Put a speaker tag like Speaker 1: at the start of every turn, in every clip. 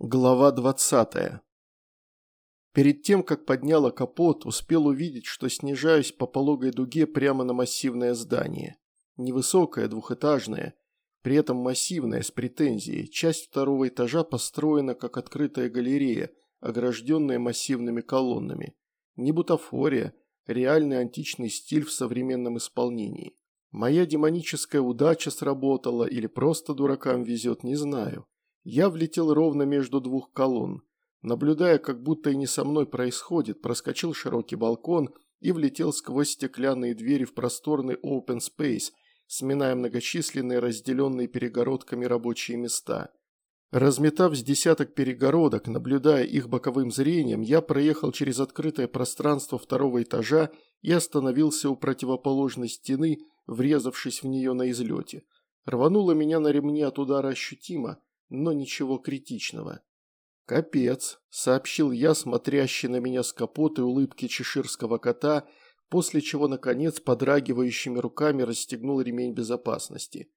Speaker 1: Глава 20. Перед тем, как подняла капот, успел увидеть, что снижаюсь по пологой дуге прямо на массивное здание. Невысокое, двухэтажное, при этом массивное, с претензией. Часть второго этажа построена как открытая галерея, огражденная массивными колоннами. Не бутафория, реальный античный стиль в современном исполнении. Моя демоническая удача сработала или просто дуракам везет, не знаю. Я влетел ровно между двух колонн. Наблюдая, как будто и не со мной происходит, проскочил широкий балкон и влетел сквозь стеклянные двери в просторный open space, сминая многочисленные разделенные перегородками рабочие места. Разметав с десяток перегородок, наблюдая их боковым зрением, я проехал через открытое пространство второго этажа и остановился у противоположной стены, врезавшись в нее на излете. Рвануло меня на ремне от удара ощутимо, но ничего критичного. «Капец», – сообщил я, смотрящий на меня с капота и улыбки чеширского кота, после чего, наконец, подрагивающими руками расстегнул ремень безопасности.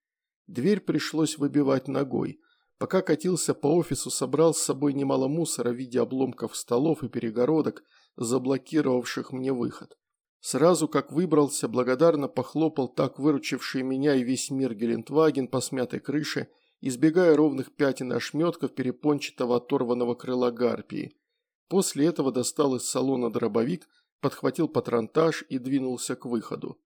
Speaker 1: Дверь пришлось выбивать ногой. Пока катился по офису, собрал с собой немало мусора в виде обломков столов и перегородок, заблокировавших мне выход. Сразу как выбрался, благодарно похлопал так выручивший меня и весь мир Гелендваген по смятой крыше – избегая ровных пятен ошметков перепончатого оторванного крыла гарпии. После этого достал из салона дробовик, подхватил патронтаж и двинулся к выходу.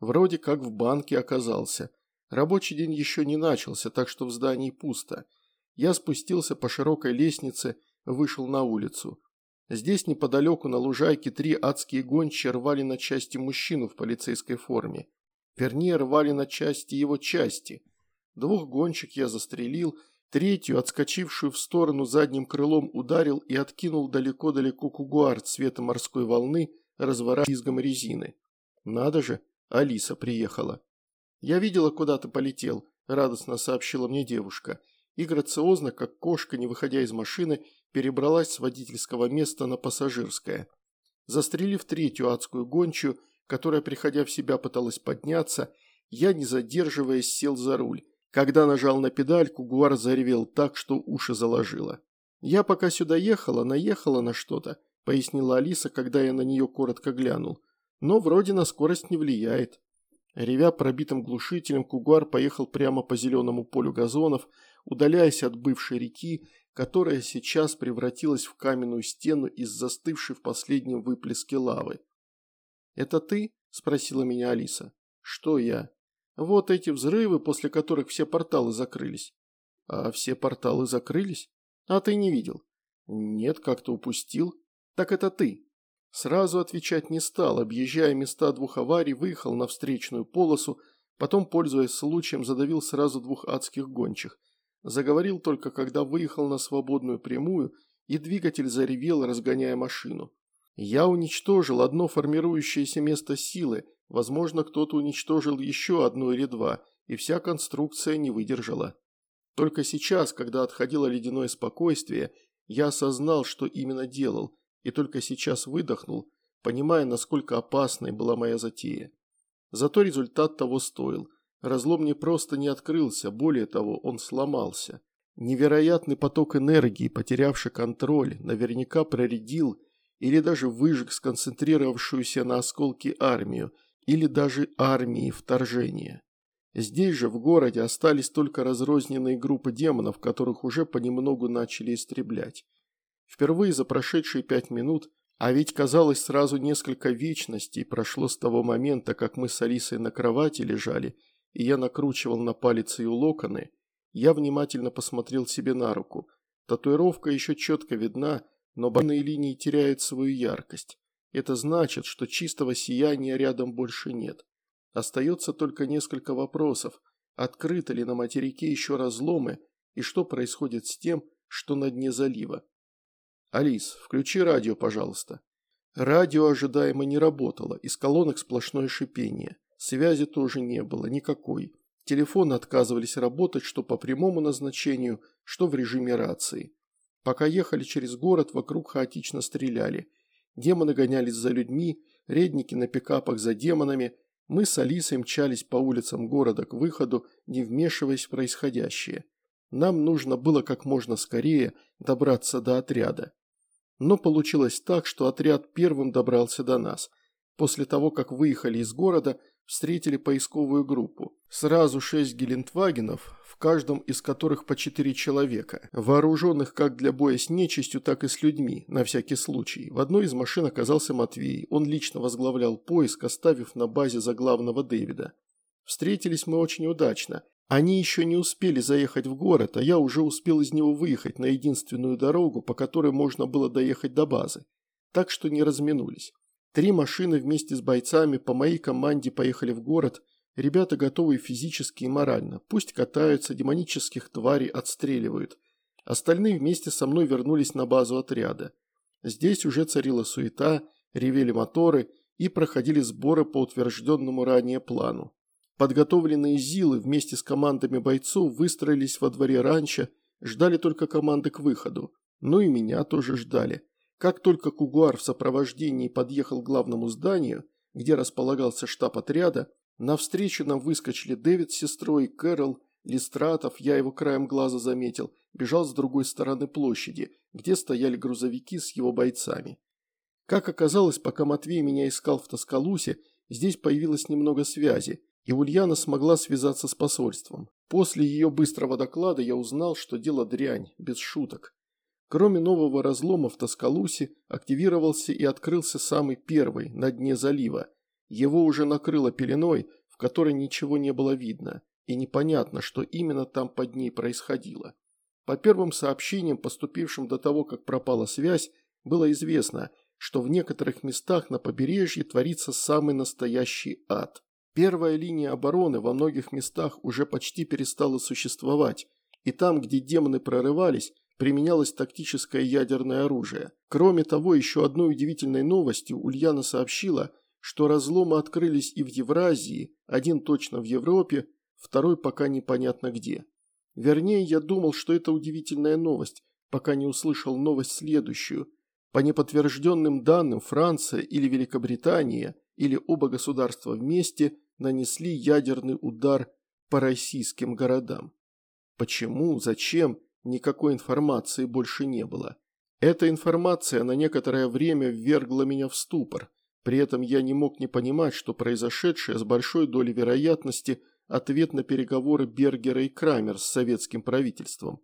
Speaker 1: Вроде как в банке оказался. Рабочий день еще не начался, так что в здании пусто. Я спустился по широкой лестнице, вышел на улицу. Здесь неподалеку на лужайке три адские гончие рвали на части мужчину в полицейской форме. Вернее, рвали на части его части – Двух гонщик я застрелил, третью, отскочившую в сторону задним крылом, ударил и откинул далеко-далеко кугуар цвета морской волны, разворачивая резины. Надо же, Алиса приехала. Я видела, куда ты полетел, радостно сообщила мне девушка. И грациозно, как кошка, не выходя из машины, перебралась с водительского места на пассажирское. Застрелив третью адскую гончую, которая, приходя в себя, пыталась подняться, я, не задерживаясь, сел за руль. Когда нажал на педальку, Гуар заревел так, что уши заложило. «Я пока сюда ехала, наехала на что-то», – пояснила Алиса, когда я на нее коротко глянул. «Но вроде на скорость не влияет». Ревя пробитым глушителем, Кугуар поехал прямо по зеленому полю газонов, удаляясь от бывшей реки, которая сейчас превратилась в каменную стену из застывшей в последнем выплеске лавы. «Это ты?» – спросила меня Алиса. «Что я?» Вот эти взрывы, после которых все порталы закрылись. А все порталы закрылись? А ты не видел? Нет, как-то упустил. Так это ты. Сразу отвечать не стал, объезжая места двух аварий, выехал на встречную полосу, потом, пользуясь случаем, задавил сразу двух адских гончих. Заговорил только, когда выехал на свободную прямую, и двигатель заревел, разгоняя машину. Я уничтожил одно формирующееся место силы, Возможно, кто-то уничтожил еще одно или два, и вся конструкция не выдержала. Только сейчас, когда отходило ледяное спокойствие, я осознал, что именно делал, и только сейчас выдохнул, понимая, насколько опасной была моя затея. Зато результат того стоил. Разлом не просто не открылся, более того, он сломался. Невероятный поток энергии, потерявший контроль, наверняка проредил или даже выжег сконцентрировавшуюся на осколке армию – или даже армии вторжения. Здесь же, в городе, остались только разрозненные группы демонов, которых уже понемногу начали истреблять. Впервые за прошедшие пять минут, а ведь казалось сразу несколько вечностей прошло с того момента, как мы с Алисой на кровати лежали, и я накручивал на палец ее локоны, я внимательно посмотрел себе на руку. Татуировка еще четко видна, но больные линии теряют свою яркость. Это значит, что чистого сияния рядом больше нет. Остается только несколько вопросов. Открыты ли на материке еще разломы и что происходит с тем, что на дне залива? «Алис, включи радио, пожалуйста». Радио ожидаемо не работало, из колонок сплошное шипение. Связи тоже не было, никакой. Телефоны отказывались работать что по прямому назначению, что в режиме рации. Пока ехали через город, вокруг хаотично стреляли – Демоны гонялись за людьми, редники на пикапах за демонами. Мы с Алисой мчались по улицам города к выходу, не вмешиваясь в происходящее. Нам нужно было как можно скорее добраться до отряда. Но получилось так, что отряд первым добрался до нас. После того, как выехали из города, встретили поисковую группу. Сразу шесть гелендвагенов, в каждом из которых по четыре человека, вооруженных как для боя с нечистью, так и с людьми, на всякий случай. В одной из машин оказался Матвей, он лично возглавлял поиск, оставив на базе за главного Дэвида. Встретились мы очень удачно. Они еще не успели заехать в город, а я уже успел из него выехать на единственную дорогу, по которой можно было доехать до базы. Так что не разминулись. Три машины вместе с бойцами по моей команде поехали в город. Ребята готовы физически и морально. Пусть катаются, демонических тварей отстреливают. Остальные вместе со мной вернулись на базу отряда. Здесь уже царила суета, ревели моторы и проходили сборы по утвержденному ранее плану. Подготовленные ЗИЛы вместе с командами бойцов выстроились во дворе раньше, ждали только команды к выходу. Ну и меня тоже ждали. Как только Кугуар в сопровождении подъехал к главному зданию, где располагался штаб отряда, навстречу нам выскочили Дэвид с сестрой, Кэрол, Листратов, я его краем глаза заметил, бежал с другой стороны площади, где стояли грузовики с его бойцами. Как оказалось, пока Матвей меня искал в Тоскалусе, здесь появилось немного связи, и Ульяна смогла связаться с посольством. После ее быстрого доклада я узнал, что дело дрянь, без шуток. Кроме нового разлома в Тоскалусе, активировался и открылся самый первый, на дне залива. Его уже накрыло пеленой, в которой ничего не было видно, и непонятно, что именно там под ней происходило. По первым сообщениям, поступившим до того, как пропала связь, было известно, что в некоторых местах на побережье творится самый настоящий ад. Первая линия обороны во многих местах уже почти перестала существовать, и там, где демоны прорывались, применялось тактическое ядерное оружие. Кроме того, еще одной удивительной новостью Ульяна сообщила, что разломы открылись и в Евразии, один точно в Европе, второй пока непонятно где. Вернее, я думал, что это удивительная новость, пока не услышал новость следующую. По неподтвержденным данным, Франция или Великобритания, или оба государства вместе нанесли ядерный удар по российским городам. Почему, зачем Никакой информации больше не было. Эта информация на некоторое время ввергла меня в ступор. При этом я не мог не понимать, что произошедшее с большой долей вероятности ответ на переговоры Бергера и Крамер с советским правительством.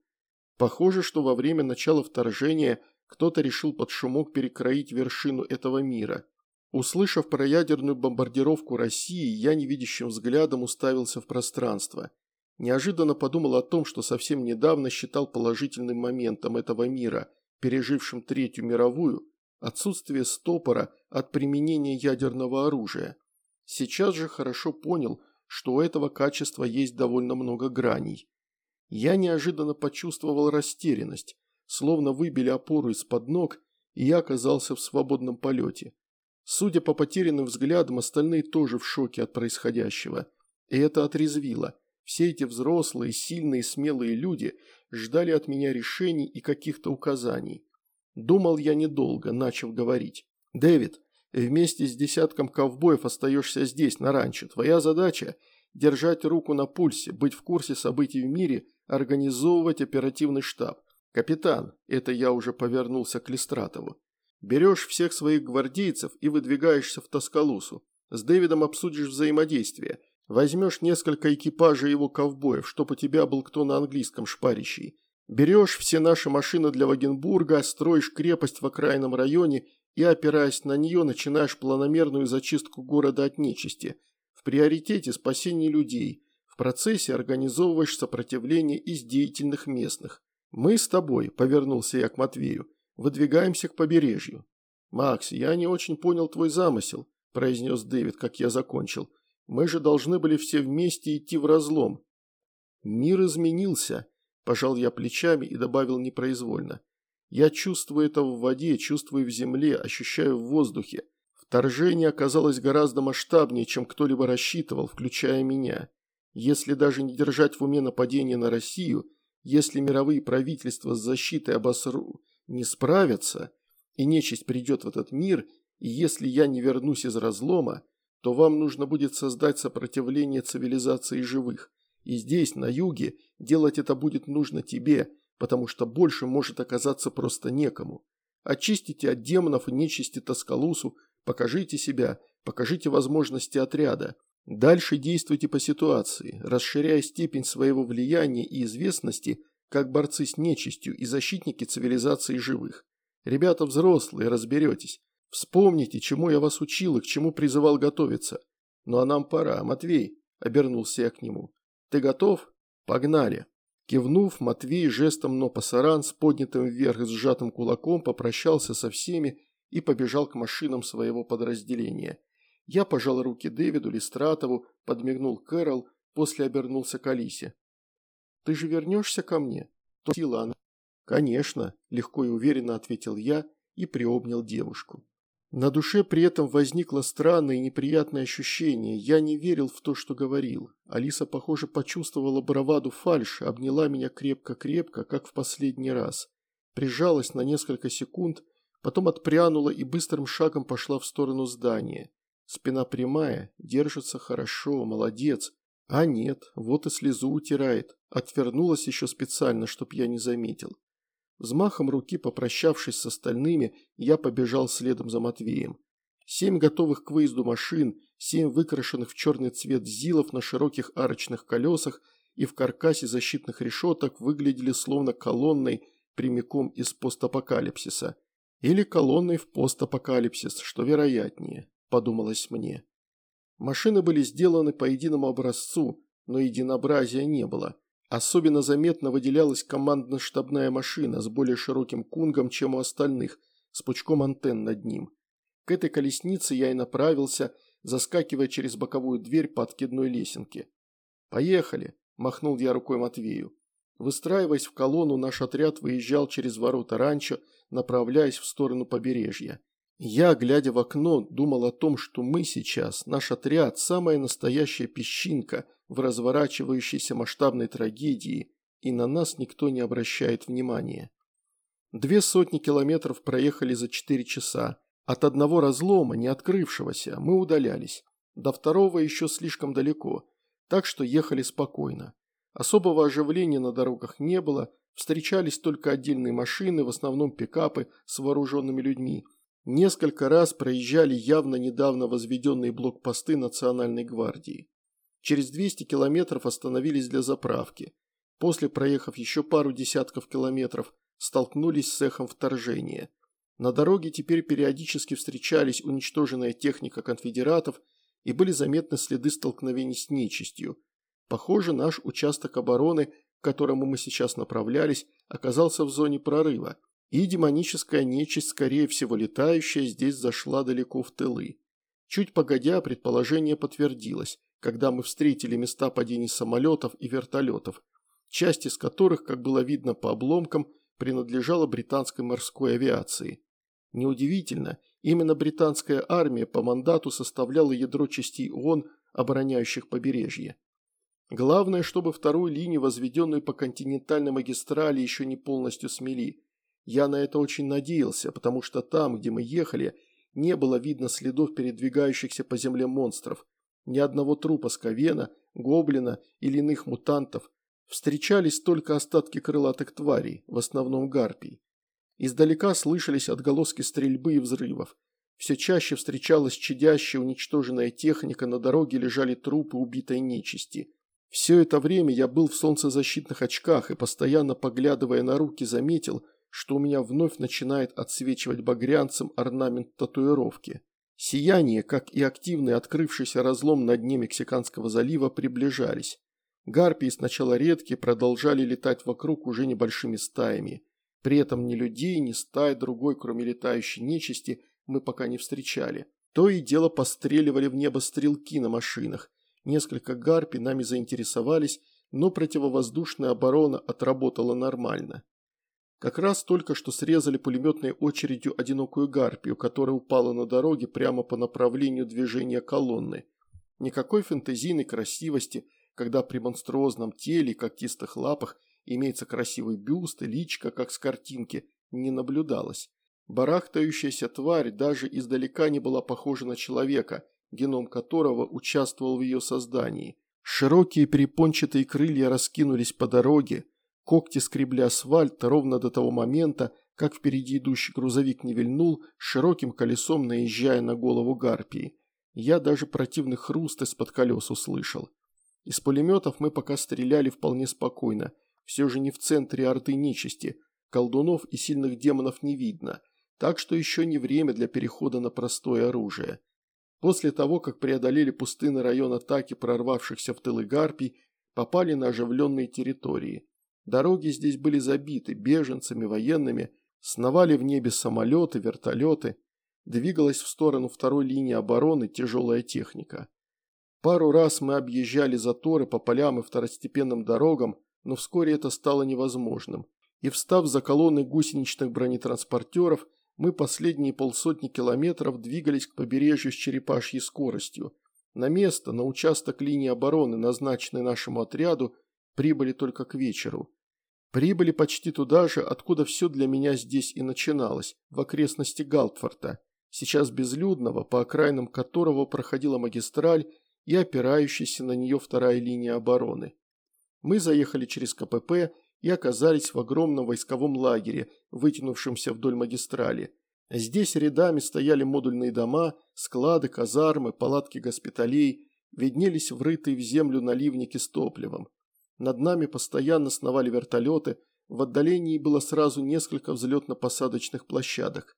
Speaker 1: Похоже, что во время начала вторжения кто-то решил под шумок перекроить вершину этого мира. Услышав про ядерную бомбардировку России, я невидящим взглядом уставился в пространство – Неожиданно подумал о том, что совсем недавно считал положительным моментом этого мира, пережившим Третью мировую, отсутствие стопора от применения ядерного оружия. Сейчас же хорошо понял, что у этого качества есть довольно много граней. Я неожиданно почувствовал растерянность, словно выбили опору из-под ног, и я оказался в свободном полете. Судя по потерянным взглядам, остальные тоже в шоке от происходящего. И это отрезвило – все эти взрослые, сильные, смелые люди ждали от меня решений и каких-то указаний. Думал я недолго, начав говорить. «Дэвид, вместе с десятком ковбоев остаешься здесь, на ранчо. Твоя задача – держать руку на пульсе, быть в курсе событий в мире, организовывать оперативный штаб. Капитан, это я уже повернулся к Листратову. Берешь всех своих гвардейцев и выдвигаешься в Тоскалусу. С Дэвидом обсудишь взаимодействие – Возьмешь несколько экипажей его ковбоев, чтоб у тебя был кто на английском шпарящий. Берешь все наши машины для Вагенбурга, строишь крепость в окраинном районе и, опираясь на нее, начинаешь планомерную зачистку города от нечисти. В приоритете спасение людей. В процессе организовываешь сопротивление из деятельных местных. Мы с тобой, повернулся я к Матвею, выдвигаемся к побережью. Макс, я не очень понял твой замысел, произнес Дэвид, как я закончил. Мы же должны были все вместе идти в разлом. Мир изменился, пожал я плечами и добавил непроизвольно. Я чувствую это в воде, чувствую в земле, ощущаю в воздухе. Вторжение оказалось гораздо масштабнее, чем кто-либо рассчитывал, включая меня. Если даже не держать в уме нападение на Россию, если мировые правительства с защитой обосру не справятся, и нечисть придет в этот мир, и если я не вернусь из разлома, то вам нужно будет создать сопротивление цивилизации живых. И здесь, на юге, делать это будет нужно тебе, потому что больше может оказаться просто некому. Очистите от демонов и нечисти Тоскалусу, покажите себя, покажите возможности отряда. Дальше действуйте по ситуации, расширяя степень своего влияния и известности, как борцы с нечистью и защитники цивилизации живых. Ребята взрослые, разберетесь. Вспомните, чему я вас учил и к чему призывал готовиться. Ну а нам пора, Матвей, обернулся я к нему. Ты готов? Погнали. Кивнув, Матвей жестом но пасаран с поднятым вверх и сжатым кулаком попрощался со всеми и побежал к машинам своего подразделения. Я пожал руки Дэвиду Листратову, подмигнул Кэрол, после обернулся к Алисе. «Ты же вернешься ко мне?» – спросила она. «Конечно», – легко и уверенно ответил я и приобнял девушку. На душе при этом возникло странное и неприятное ощущение. Я не верил в то, что говорил. Алиса, похоже, почувствовала браваду фальшь, обняла меня крепко-крепко, как в последний раз. Прижалась на несколько секунд, потом отпрянула и быстрым шагом пошла в сторону здания. Спина прямая, держится хорошо, молодец. А нет, вот и слезу утирает. Отвернулась еще специально, чтоб я не заметил. Взмахом руки, попрощавшись с остальными, я побежал следом за Матвеем. Семь готовых к выезду машин, семь выкрашенных в черный цвет зилов на широких арочных колесах и в каркасе защитных решеток выглядели словно колонной прямиком из постапокалипсиса. Или колонной в постапокалипсис, что вероятнее, подумалось мне. Машины были сделаны по единому образцу, но единообразия не было. Особенно заметно выделялась командно-штабная машина с более широким кунгом, чем у остальных, с пучком антенн над ним. К этой колеснице я и направился, заскакивая через боковую дверь по откидной лесенке. «Поехали!» – махнул я рукой Матвею. Выстраиваясь в колонну, наш отряд выезжал через ворота ранчо, направляясь в сторону побережья. Я, глядя в окно, думал о том, что мы сейчас, наш отряд, самая настоящая песчинка в разворачивающейся масштабной трагедии, и на нас никто не обращает внимания. Две сотни километров проехали за четыре часа. От одного разлома, не открывшегося, мы удалялись. До второго еще слишком далеко, так что ехали спокойно. Особого оживления на дорогах не было, встречались только отдельные машины, в основном пикапы с вооруженными людьми – Несколько раз проезжали явно недавно возведенные блокпосты Национальной гвардии. Через 200 километров остановились для заправки. После, проехав еще пару десятков километров, столкнулись с эхом вторжения. На дороге теперь периодически встречались уничтоженная техника конфедератов и были заметны следы столкновений с нечистью. Похоже, наш участок обороны, к которому мы сейчас направлялись, оказался в зоне прорыва – и демоническая нечисть, скорее всего летающая, здесь зашла далеко в тылы. Чуть погодя, предположение подтвердилось, когда мы встретили места падений самолетов и вертолетов, часть из которых, как было видно по обломкам, принадлежала британской морской авиации. Неудивительно, именно британская армия по мандату составляла ядро частей ООН, обороняющих побережье. Главное, чтобы вторую линию, возведенную по континентальной магистрали, еще не полностью смели – я на это очень надеялся, потому что там, где мы ехали, не было видно следов передвигающихся по земле монстров. Ни одного трупа сковена, гоблина или иных мутантов. Встречались только остатки крылатых тварей, в основном гарпий. Издалека слышались отголоски стрельбы и взрывов. Все чаще встречалась чадящая уничтоженная техника, на дороге лежали трупы убитой нечисти. Все это время я был в солнцезащитных очках и, постоянно поглядывая на руки, заметил, что у меня вновь начинает отсвечивать багрянцем орнамент татуировки. Сияние, как и активный открывшийся разлом на дне Мексиканского залива, приближались. Гарпии сначала редкие продолжали летать вокруг уже небольшими стаями. При этом ни людей, ни стай другой, кроме летающей нечисти, мы пока не встречали. То и дело постреливали в небо стрелки на машинах. Несколько гарпий нами заинтересовались, но противовоздушная оборона отработала нормально. Как раз только что срезали пулеметной очередью одинокую гарпию, которая упала на дороге прямо по направлению движения колонны. Никакой фэнтезийной красивости, когда при монструозном теле и когтистых лапах имеется красивый бюст и личка, как с картинки, не наблюдалось. Барахтающаяся тварь даже издалека не была похожа на человека, геном которого участвовал в ее создании. Широкие перепончатые крылья раскинулись по дороге, когти скребли асфальт ровно до того момента, как впереди идущий грузовик не вильнул, широким колесом наезжая на голову гарпии. Я даже противный хруст из-под колес услышал. Из пулеметов мы пока стреляли вполне спокойно. Все же не в центре орды нечисти. Колдунов и сильных демонов не видно. Так что еще не время для перехода на простое оружие. После того, как преодолели пустынный район атаки прорвавшихся в тылы гарпий, попали на оживленные территории. Дороги здесь были забиты беженцами, военными, сновали в небе самолеты, вертолеты. Двигалась в сторону второй линии обороны тяжелая техника. Пару раз мы объезжали заторы по полям и второстепенным дорогам, но вскоре это стало невозможным. И встав за колонной гусеничных бронетранспортеров, мы последние полсотни километров двигались к побережью с черепашьей скоростью. На место, на участок линии обороны, назначенный нашему отряду, прибыли только к вечеру. Прибыли почти туда же, откуда все для меня здесь и начиналось, в окрестности Галтфорта, сейчас безлюдного, по окраинам которого проходила магистраль и опирающаяся на нее вторая линия обороны. Мы заехали через КПП и оказались в огромном войсковом лагере, вытянувшемся вдоль магистрали. Здесь рядами стояли модульные дома, склады, казармы, палатки госпиталей, виднелись врытые в землю наливники с топливом. Над нами постоянно сновали вертолеты, в отдалении было сразу несколько взлетно-посадочных площадок.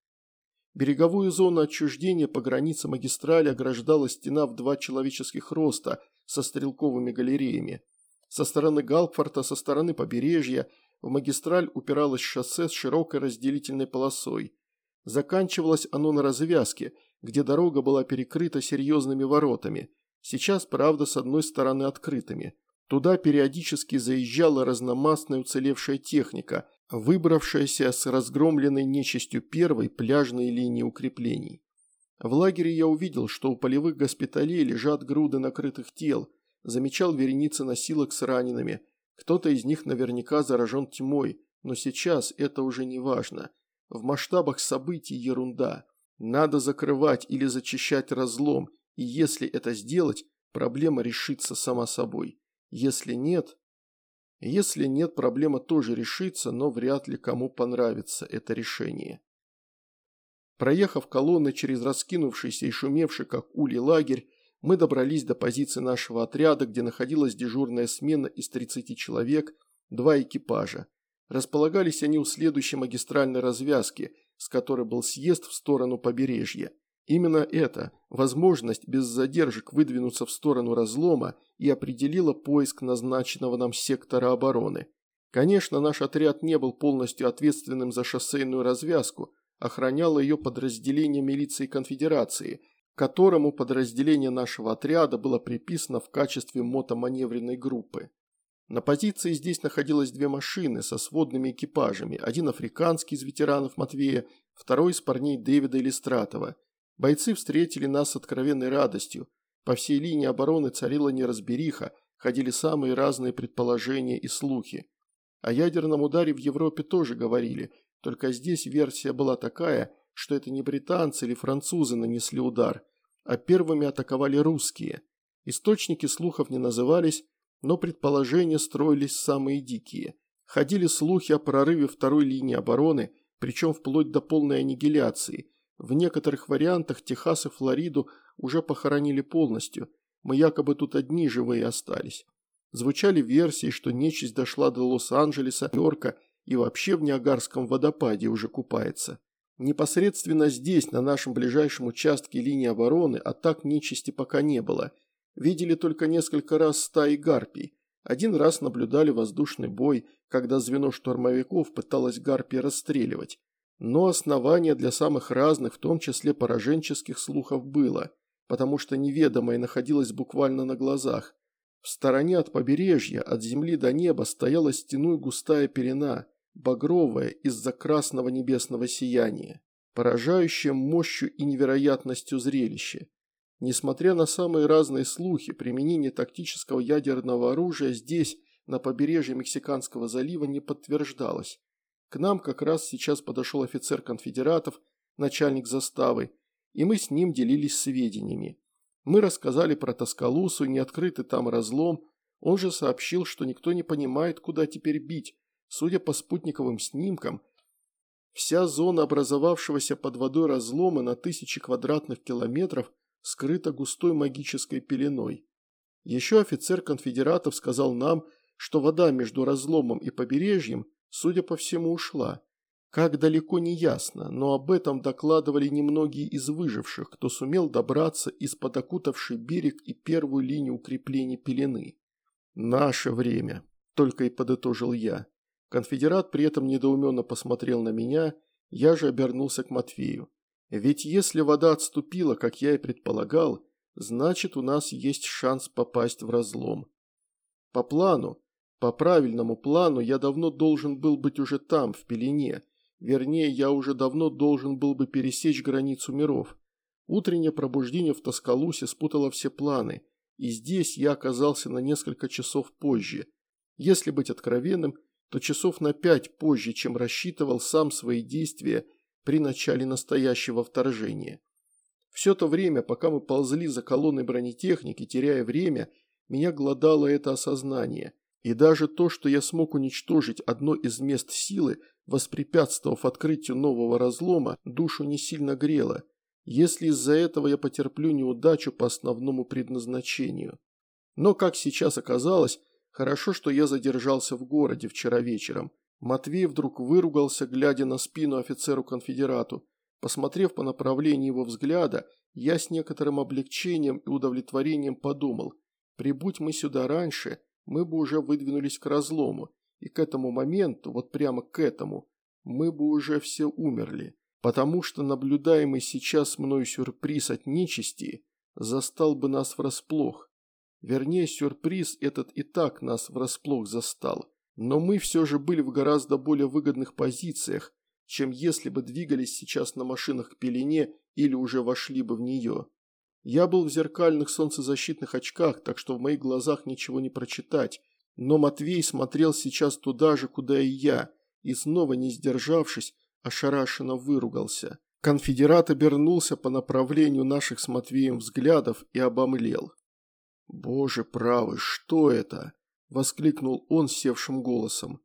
Speaker 1: Береговую зону отчуждения по границе магистрали ограждала стена в два человеческих роста со стрелковыми галереями. Со стороны Галкфорта, со стороны побережья в магистраль упиралось шоссе с широкой разделительной полосой. Заканчивалось оно на развязке, где дорога была перекрыта серьезными воротами, сейчас, правда, с одной стороны открытыми. Туда периодически заезжала разномастная уцелевшая техника – выбравшаяся с разгромленной нечистью первой пляжной линии укреплений. В лагере я увидел, что у полевых госпиталей лежат груды накрытых тел, замечал вереницы носилок с ранеными, кто-то из них наверняка заражен тьмой, но сейчас это уже не важно. В масштабах событий ерунда. Надо закрывать или зачищать разлом, и если это сделать, проблема решится сама собой. Если нет, если нет, проблема тоже решится, но вряд ли кому понравится это решение. Проехав колонны через раскинувшийся и шумевший, как улей, лагерь, мы добрались до позиции нашего отряда, где находилась дежурная смена из 30 человек, два экипажа. Располагались они у следующей магистральной развязки, с которой был съезд в сторону побережья. Именно это, возможность без задержек выдвинуться в сторону разлома, и определила поиск назначенного нам сектора обороны. Конечно, наш отряд не был полностью ответственным за шоссейную развязку, охраняло ее подразделение милиции конфедерации, которому подразделение нашего отряда было приписано в качестве мотоманевренной группы. На позиции здесь находилось две машины со сводными экипажами, один африканский из ветеранов Матвея, второй из парней Дэвида Иллистратова – Бойцы встретили нас с откровенной радостью. По всей линии обороны царила неразбериха, ходили самые разные предположения и слухи. О ядерном ударе в Европе тоже говорили, только здесь версия была такая, что это не британцы или французы нанесли удар, а первыми атаковали русские. Источники слухов не назывались, но предположения строились самые дикие. Ходили слухи о прорыве второй линии обороны, причем вплоть до полной аннигиляции – в некоторых вариантах Техас и Флориду уже похоронили полностью, мы якобы тут одни живые остались. Звучали версии, что нечисть дошла до Лос-Анджелеса, Нью-Йорка и вообще в Ниагарском водопаде уже купается. Непосредственно здесь, на нашем ближайшем участке линии обороны, атак нечисти пока не было. Видели только несколько раз стаи гарпий. Один раз наблюдали воздушный бой, когда звено штурмовиков пыталось гарпий расстреливать. Но основания для самых разных, в том числе пораженческих слухов было, потому что неведомое находилось буквально на глазах. В стороне от побережья, от земли до неба, стояла стеной густая пелена, багровая из-за красного небесного сияния, поражающее мощью и невероятностью зрелище. Несмотря на самые разные слухи, применение тактического ядерного оружия здесь, на побережье Мексиканского залива, не подтверждалось. К нам как раз сейчас подошел офицер конфедератов, начальник заставы, и мы с ним делились сведениями. Мы рассказали про Тоскалусу неоткрытый там разлом. Он же сообщил, что никто не понимает, куда теперь бить. Судя по спутниковым снимкам, вся зона образовавшегося под водой разлома на тысячи квадратных километров скрыта густой магической пеленой. Еще офицер конфедератов сказал нам, что вода между разломом и побережьем, судя по всему, ушла. Как далеко не ясно, но об этом докладывали немногие из выживших, кто сумел добраться из-под окутавший берег и первую линию укреплений пелены. «Наше время», – только и подытожил я. Конфедерат при этом недоуменно посмотрел на меня, я же обернулся к Матвею. Ведь если вода отступила, как я и предполагал, значит у нас есть шанс попасть в разлом. По плану, по правильному плану я давно должен был быть уже там, в пелене, Вернее, я уже давно должен был бы пересечь границу миров. Утреннее пробуждение в Тоскалусе спутало все планы, и здесь я оказался на несколько часов позже. Если быть откровенным, то часов на пять позже, чем рассчитывал сам свои действия при начале настоящего вторжения. Все то время, пока мы ползли за колонной бронетехники, теряя время, меня глодало это осознание. И даже то, что я смог уничтожить одно из мест силы, воспрепятствовав открытию нового разлома, душу не сильно грело, если из-за этого я потерплю неудачу по основному предназначению. Но, как сейчас оказалось, хорошо, что я задержался в городе вчера вечером. Матвей вдруг выругался, глядя на спину офицеру-конфедерату. Посмотрев по направлению его взгляда, я с некоторым облегчением и удовлетворением подумал, прибудь мы сюда раньше, мы бы уже выдвинулись к разлому, и к этому моменту, вот прямо к этому, мы бы уже все умерли, потому что наблюдаемый сейчас мною сюрприз от нечисти застал бы нас врасплох. Вернее, сюрприз этот и так нас врасплох застал, но мы все же были в гораздо более выгодных позициях, чем если бы двигались сейчас на машинах к пелене или уже вошли бы в нее. Я был в зеркальных солнцезащитных очках, так что в моих глазах ничего не прочитать, но Матвей смотрел сейчас туда же, куда и я, и снова, не сдержавшись, ошарашенно выругался. Конфедерат обернулся по направлению наших с Матвеем взглядов и обомлел. «Боже правый, что это?» – воскликнул он севшим голосом.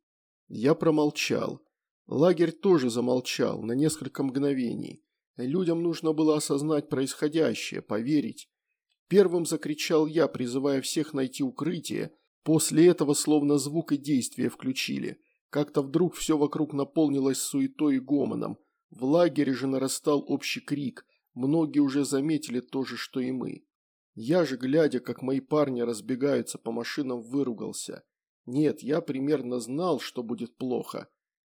Speaker 1: Я промолчал. Лагерь тоже замолчал на несколько мгновений. Людям нужно было осознать происходящее, поверить. Первым закричал я, призывая всех найти укрытие, После этого словно звук и действие включили. Как-то вдруг все вокруг наполнилось суетой и гомоном. В лагере же нарастал общий крик. Многие уже заметили то же, что и мы. Я же, глядя, как мои парни разбегаются по машинам, выругался. Нет, я примерно знал, что будет плохо,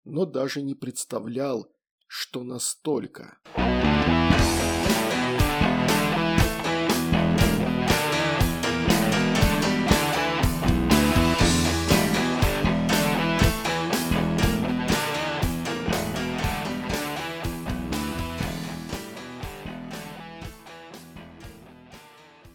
Speaker 1: но даже не представлял, что настолько.